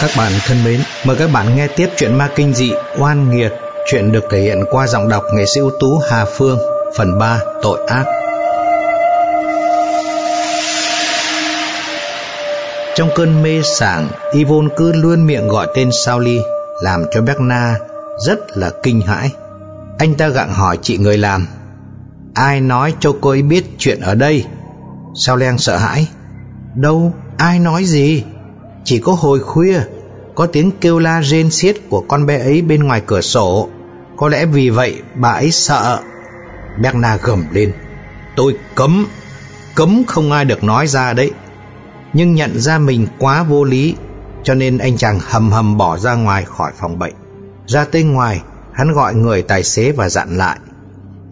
Các bạn thân mến, mời các bạn nghe tiếp chuyện ma kinh dị Oan Nghiệt. Chuyện được thể hiện qua giọng đọc nghệ sĩ ưu tú Hà Phương, phần 3, Tội ác. Trong cơn mê sảng, Yvonne cứ luôn miệng gọi tên Sauli, làm cho Berna rất là kinh hãi. Anh ta gặng hỏi chị người làm, ai nói cho cô ấy biết chuyện ở đây? Sao Len sợ hãi, đâu, ai nói gì? Chỉ có hồi khuya, Có tiếng kêu la rên xiết của con bé ấy bên ngoài cửa sổ. Có lẽ vì vậy bà ấy sợ. Bernard gầm lên. Tôi cấm Cấm không ai được nói ra đấy. Nhưng nhận ra mình quá vô lý, Cho nên anh chàng hầm hầm bỏ ra ngoài khỏi phòng bệnh. Ra tới ngoài, Hắn gọi người tài xế và dặn lại.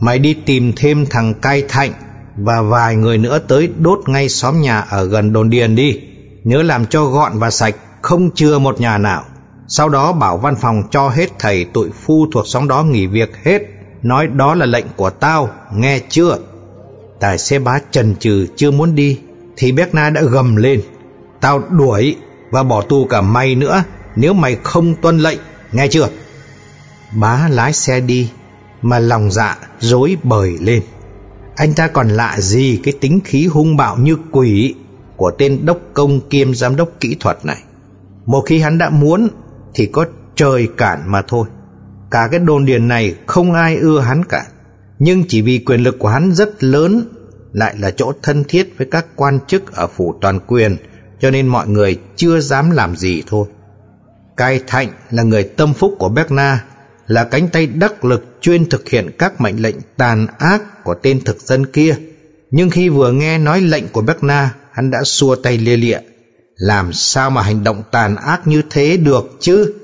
Mày đi tìm thêm thằng cai thạnh Và vài người nữa tới đốt ngay xóm nhà ở gần đồn điền đi nhớ làm cho gọn và sạch, không chừa một nhà nào. Sau đó bảo văn phòng cho hết thầy tụi phu thuộc xóm đó nghỉ việc hết, nói đó là lệnh của tao, nghe chưa? Tài xế bá trần trừ chưa muốn đi, thì Béc Na đã gầm lên, tao đuổi và bỏ tù cả mày nữa nếu mày không tuân lệnh, nghe chưa? Bá lái xe đi, mà lòng dạ rối bời lên. Anh ta còn lạ gì cái tính khí hung bạo như quỷ của tên đốc công kiêm giám đốc kỹ thuật này. Một khi hắn đã muốn thì có trời cản mà thôi. Cả cái đồn điền này không ai ưa hắn cả. Nhưng chỉ vì quyền lực của hắn rất lớn lại là chỗ thân thiết với các quan chức ở phủ toàn quyền cho nên mọi người chưa dám làm gì thôi. Cai Thạnh là người tâm phúc của Berna, là cánh tay đắc lực chuyên thực hiện các mệnh lệnh tàn ác của tên thực dân kia. Nhưng khi vừa nghe nói lệnh của Berna, hắn đã xua tay lia lịa. Làm sao mà hành động tàn ác như thế được chứ?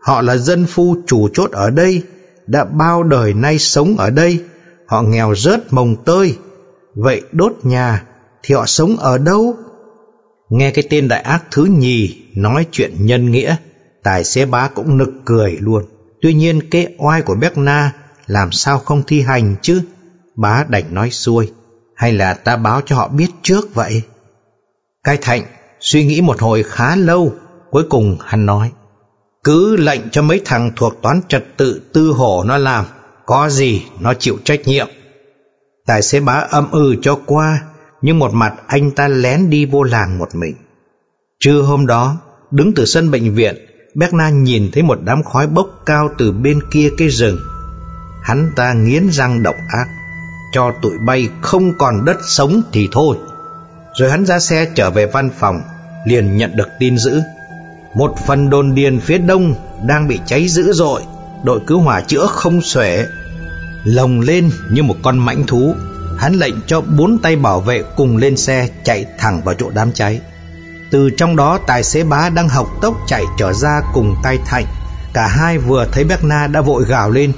Họ là dân phu chủ chốt ở đây, đã bao đời nay sống ở đây, họ nghèo rớt mồng tơi. Vậy đốt nhà thì họ sống ở đâu? Nghe cái tên đại ác thứ nhì nói chuyện nhân nghĩa, tài xế bá cũng nực cười luôn. Tuy nhiên kế oai của béc na làm sao không thi hành chứ? Bá đành nói xuôi, hay là ta báo cho họ biết trước vậy? Cai Thạnh suy nghĩ một hồi khá lâu, cuối cùng hắn nói, cứ lệnh cho mấy thằng thuộc toán trật tự tư hổ nó làm, có gì nó chịu trách nhiệm. Tài xế bá âm ư cho qua, nhưng một mặt anh ta lén đi vô làng một mình. Trưa hôm đó, đứng từ sân bệnh viện, Berna nhìn thấy một đám khói bốc cao từ bên kia cây rừng. Hắn ta nghiến răng độc ác, cho tụi bay không còn đất sống thì thôi. Rồi hắn ra xe trở về văn phòng, Liền nhận được tin dữ. Một phần đồn điền phía đông Đang bị cháy dữ dội, Đội cứu hỏa chữa không xuể. Lồng lên như một con mãnh thú, Hắn lệnh cho bốn tay bảo vệ cùng lên xe Chạy thẳng vào chỗ đám cháy. Từ trong đó, tài xế bá đang học tốc chạy trở ra cùng tay thạnh. Cả hai vừa thấy Berna đã vội gào lên.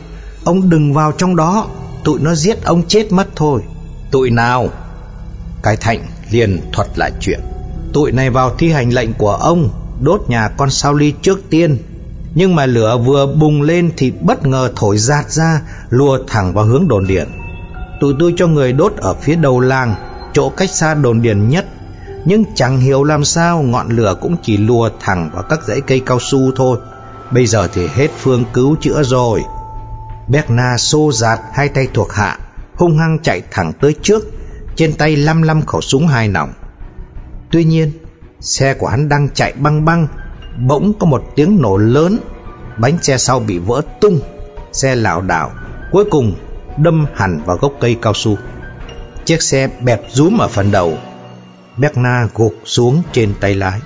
Ông đừng vào trong đó, Tụi nó giết ông chết mất thôi. Tụi nào? Cái thạnh liền thuật lại chuyện. Tụi này vào thi hành lệnh của ông, Đốt nhà con sao ly trước tiên. Nhưng mà lửa vừa bùng lên Thì bất ngờ thổi giạt ra, Lùa thẳng vào hướng đồn điện. Tụi tôi cho người đốt ở phía đầu làng, Chỗ cách xa đồn điền nhất. Nhưng chẳng hiểu làm sao, Ngọn lửa cũng chỉ lùa thẳng vào các dãy cây cao su thôi. Bây giờ thì hết phương cứu chữa rồi. Berna xô giạt hai tay thuộc hạ, Hung hăng chạy thẳng tới trước trên tay lăm lăm khẩu súng hai nòng. Tuy nhiên, xe của hắn đang chạy băng băng, bỗng có một tiếng nổ lớn, bánh xe sau bị vỡ tung, xe lảo đảo, cuối cùng đâm hẳn vào gốc cây cao su. Chiếc xe bẹp rúm ở phần đầu, Berna gục xuống trên tay lái.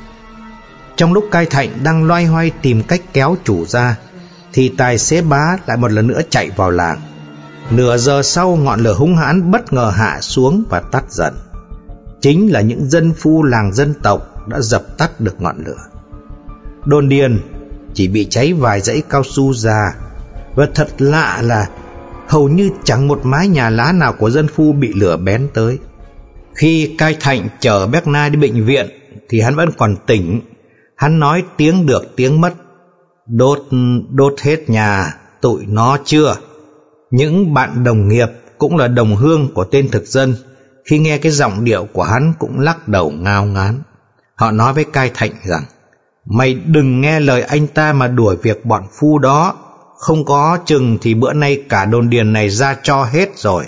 Trong lúc cai thạnh đang loay hoay tìm cách kéo chủ ra, thì tài xế bá lại một lần nữa chạy vào làng. Nửa giờ sau ngọn lửa hung hãn bất ngờ hạ xuống và tắt dần. Chính là những dân phu làng dân tộc đã dập tắt được ngọn lửa. Đồn điền chỉ bị cháy vài dãy cao su già và thật lạ là hầu như chẳng một mái nhà lá nào của dân phu bị lửa bén tới. Khi cai thạnh chở Berna đi bệnh viện thì hắn vẫn còn tỉnh. Hắn nói tiếng được tiếng mất. Đốt, đốt hết nhà, tụi nó chưa? Những bạn đồng nghiệp cũng là đồng hương của tên thực dân. Khi nghe cái giọng điệu của hắn cũng lắc đầu ngao ngán. Họ nói với cai thạnh rằng Mày đừng nghe lời anh ta mà đuổi việc bọn phu đó. Không có chừng thì bữa nay cả đồn điền này ra cho hết rồi.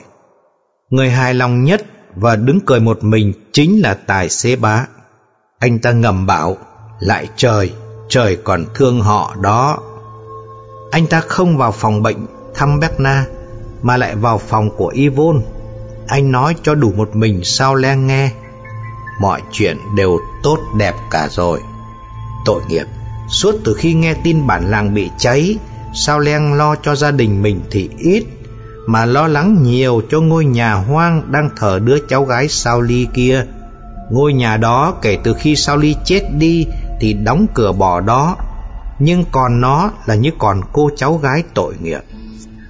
Người hài lòng nhất và đứng cười một mình chính là tài xế bá. Anh ta ngầm bảo Lại trời, trời còn thương họ đó. Anh ta không vào phòng bệnh thăm Berna Mà lại vào phòng của Yvonne. Anh nói cho đủ một mình sao len nghe. Mọi chuyện đều tốt đẹp cả rồi. Tội nghiệp, Suốt từ khi nghe tin bản làng bị cháy, Sao len lo cho gia đình mình thì ít, Mà lo lắng nhiều cho ngôi nhà hoang Đang thờ đứa cháu gái Sao Ly kia. Ngôi nhà đó kể từ khi Sao Ly chết đi Thì đóng cửa bỏ đó, Nhưng còn nó là như còn cô cháu gái tội nghiệp.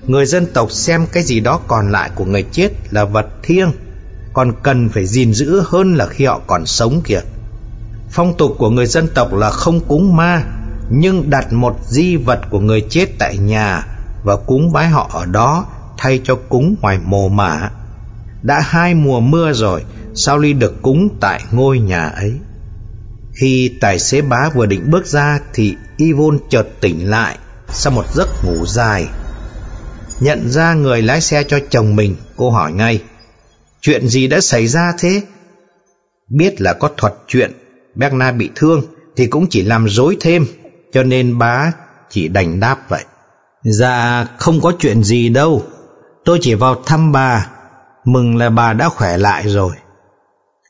Người dân tộc xem cái gì đó còn lại của người chết là vật thiêng, Còn cần phải gìn giữ hơn là khi họ còn sống kìa. Phong tục của người dân tộc là không cúng ma, Nhưng đặt một di vật của người chết tại nhà Và cúng bái họ ở đó Thay cho cúng ngoài mồ mả. Đã hai mùa mưa rồi, Sao Ly được cúng tại ngôi nhà ấy? Khi tài xế bá vừa định bước ra Thì Yvonne chợt tỉnh lại Sau một giấc ngủ dài. Nhận ra người lái xe cho chồng mình. Cô hỏi ngay, Chuyện gì đã xảy ra thế? Biết là có thuật chuyện Berna bị thương Thì cũng chỉ làm dối thêm, Cho nên bá chỉ đành đáp vậy. Dạ không có chuyện gì đâu. Tôi chỉ vào thăm bà, Mừng là bà đã khỏe lại rồi.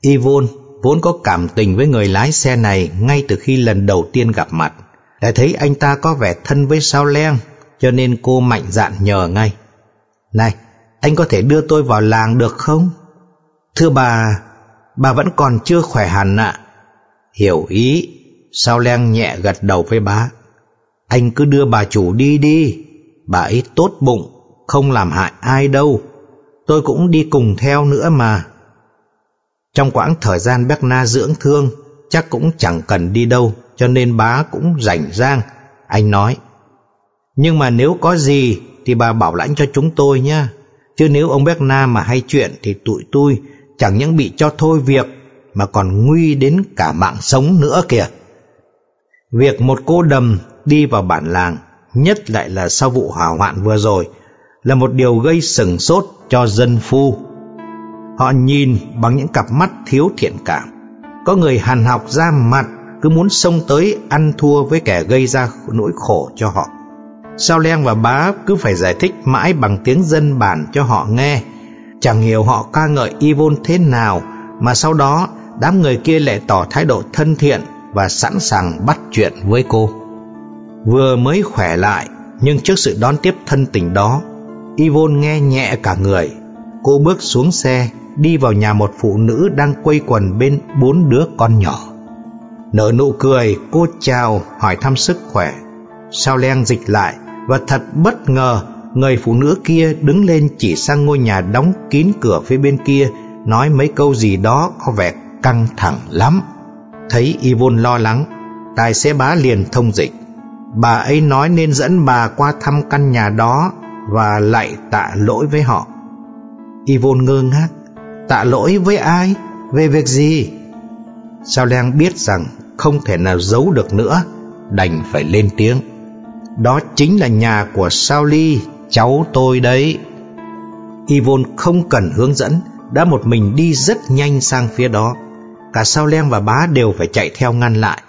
Yvonne vốn có cảm tình với người lái xe này Ngay từ khi lần đầu tiên gặp mặt. Đã thấy anh ta có vẻ thân với sao len cho nên cô mạnh dạn nhờ ngay. Này, anh có thể đưa tôi vào làng được không? Thưa bà Bà vẫn còn chưa khỏe hẳn ạ. Hiểu ý. Sao len nhẹ gật đầu với bá? Anh cứ đưa bà chủ đi đi. Bà ấy tốt bụng, Không làm hại ai đâu. Tôi cũng đi cùng theo nữa mà. Trong quãng thời gian Berna dưỡng thương, Chắc cũng chẳng cần đi đâu, Cho nên bá cũng rảnh rang. Anh nói nhưng mà nếu có gì Thì bà bảo lãnh cho chúng tôi nhé. Chứ nếu ông Berna mà hay chuyện Thì tụi tôi chẳng những bị cho thôi việc mà còn nguy đến cả mạng sống nữa kìa. Việc một cô đầm đi vào bản làng, nhất lại là sau vụ hỏa hoạn vừa rồi, là một điều gây sừng sốt cho dân phu. Họ nhìn bằng những cặp mắt thiếu thiện cảm. Có người hàn học ra mặt cứ muốn xông tới ăn thua với kẻ gây ra nỗi khổ cho họ. Sao Len và bá cứ phải giải thích mãi bằng tiếng dân bản cho họ nghe. Chẳng hiểu họ ca ngợi Yvonne thế nào mà sau đó đám người kia lại tỏ thái độ thân thiện và sẵn sàng bắt chuyện với cô. Vừa mới khỏe lại, nhưng trước sự đón tiếp thân tình đó, Yvonne nghe nhẹ cả người. Cô bước xuống xe, đi vào nhà một phụ nữ đang quây quần bên bốn đứa con nhỏ. Nở nụ cười, cô chào, hỏi thăm sức khỏe. Sao len dịch lại, và thật bất ngờ, người phụ nữ kia đứng lên chỉ sang ngôi nhà đóng kín cửa phía bên kia, nói mấy câu gì đó có vẻ căng thẳng lắm. Thấy Yvonne lo lắng, tài xế bá liền thông dịch. Bà ấy nói nên dẫn bà qua thăm căn nhà đó và lại tạ lỗi với họ. Yvonne ngơ ngác, tạ lỗi với ai? Về việc gì? Sao leng biết rằng không thể nào giấu được nữa, đành phải lên tiếng. Đó chính là nhà của Sao Ly, cháu tôi đấy. Yvonne không cần hướng dẫn, đã một mình đi rất nhanh sang phía đó. Cả Sao Len và bá đều phải chạy theo ngăn lại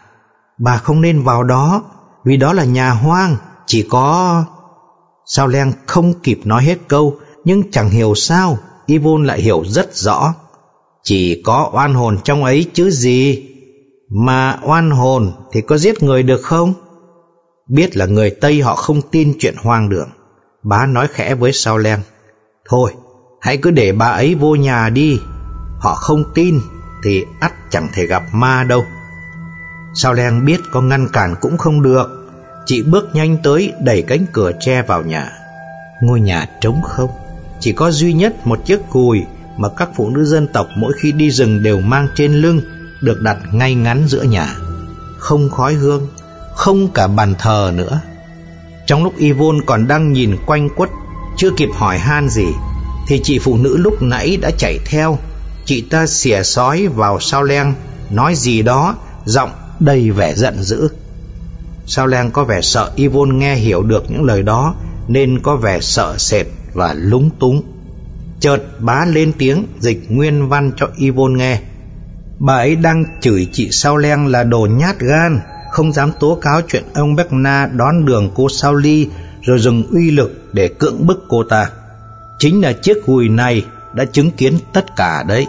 Bà không nên vào đó Vì đó là nhà hoang Chỉ có... Sao Len không kịp nói hết câu Nhưng chẳng hiểu sao Yvonne lại hiểu rất rõ Chỉ có oan hồn trong ấy chứ gì Mà oan hồn thì có giết người được không? Biết là người Tây họ không tin chuyện hoang đường Bá nói khẽ với Sao Len Thôi hãy cứ để bà ấy vô nhà đi Họ không tin thì ắt chẳng thể gặp ma đâu. Sao Len biết có ngăn cản cũng không được, chị bước nhanh tới đẩy cánh cửa tre vào nhà. Ngôi nhà trống không, chỉ có duy nhất một chiếc cùi mà các phụ nữ dân tộc mỗi khi đi rừng đều mang trên lưng được đặt ngay ngắn giữa nhà. Không khói hương, không cả bàn thờ nữa. Trong lúc Yvonne còn đang nhìn quanh quất, chưa kịp hỏi han gì, thì chị phụ nữ lúc nãy đã chạy theo. Chị ta xỉa sói vào sao len Nói gì đó Giọng đầy vẻ giận dữ. Sao Len có vẻ sợ Yvonne nghe hiểu được những lời đó Nên có vẻ sợ sệt và lúng túng. Chợt bá lên tiếng dịch nguyên văn cho Yvonne nghe. Bà ấy đang chửi chị Sao Leng là đồ nhát gan. Không dám tố cáo chuyện ông Berna đón đường cô Sao Ly Rồi dùng uy lực để cưỡng bức cô ta. Chính là chiếc gùi này đã chứng kiến tất cả đấy.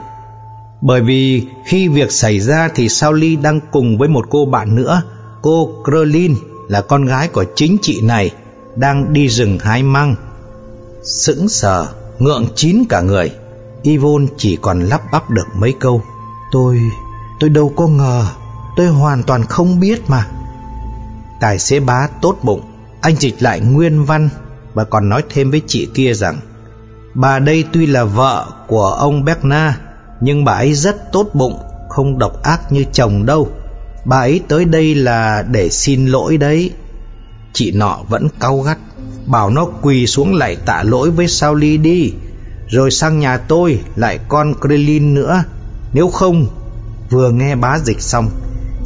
Bởi vì khi việc xảy ra thì Sao Ly đang cùng với một cô bạn nữa Cô Krelin là con gái của chính chị này Đang đi rừng hái măng. Sững sờ, ngượng chín cả người. Yvonne chỉ còn lắp bắp được mấy câu. Tôi, tôi đâu có ngờ Tôi hoàn toàn không biết mà. Tài xế bá tốt bụng, Anh dịch lại nguyên văn Và còn nói thêm với chị kia rằng, Bà đây tuy là vợ của ông Berna, Nhưng bà ấy rất tốt bụng, Không độc ác như chồng đâu. Bà ấy tới đây là để xin lỗi đấy. Chị nọ vẫn cau gắt, Bảo nó quỳ xuống lại tạ lỗi với Sao Ly đi, Rồi sang nhà tôi lại con Krelin nữa. Nếu không, Vừa nghe bá dịch xong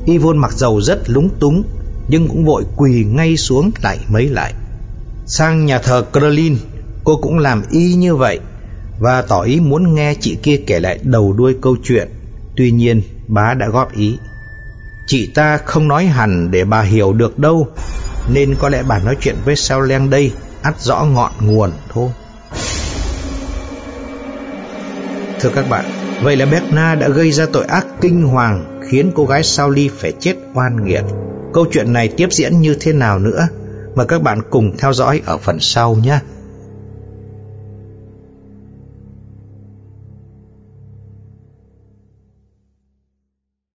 Yvonne mặc dầu rất lúng túng, Nhưng cũng vội quỳ ngay xuống lại mấy lại. Sang nhà thờ Krelin Cô cũng làm y như vậy, Và tỏ ý muốn nghe chị kia kể lại đầu đuôi câu chuyện. Tuy nhiên, bá đã góp ý. Chị ta không nói hẳn để bà hiểu được đâu, Nên có lẽ bà nói chuyện với Sao len đây, ắt rõ ngọn nguồn thôi. Thưa các bạn, Vậy là Berna đã gây ra tội ác kinh hoàng Khiến cô gái Sao Ly phải chết oan nghiệt. Câu chuyện này tiếp diễn như thế nào nữa? Mời các bạn cùng theo dõi ở phần sau nhé.